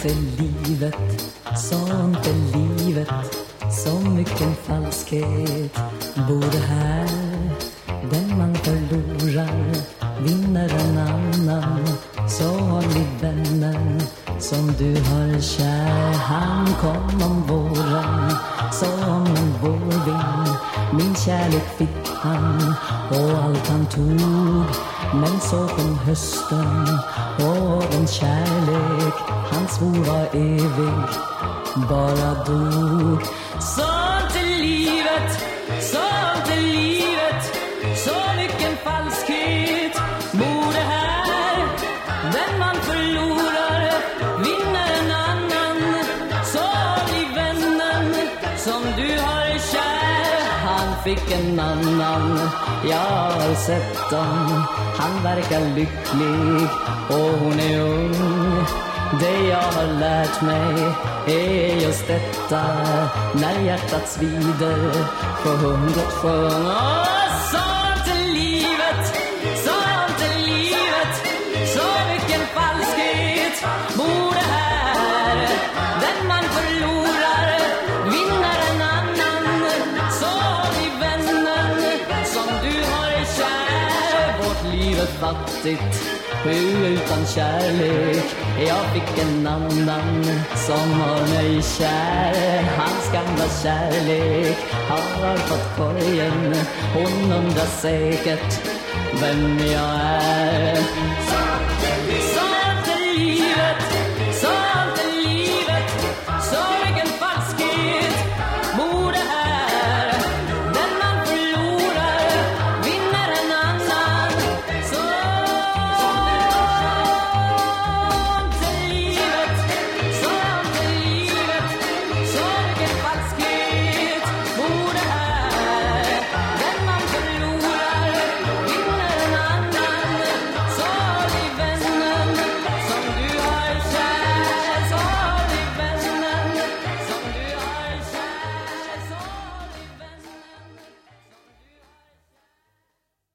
Sånt är livet, sånt är livet Så mycken falskhet. Bor här Den man förlorar vinner en annan. Så håll i vännen som du har kär. Han kom om våren som en vårvind Min kärlek fick han och allt han tog. Men så kom hösten och en kärlek han svor var evig bara dog. Sånt är livet, sånt är livet Så mycken falskhet. Bor det här Den man förlorar vinner en annan. Så blir vännen som du har fick en annan, jag har sett dem. Han verkar lycklig och hon är ung. Det jag har lärt mig är just detta. När hjärtat svider sjung och sjung Livet fattigt, sju fattigt utan kärlek. Jag fick en annan som har mig kär. Hans gamla kärlek har fått korgen. Hon undrar säkert vem jag är.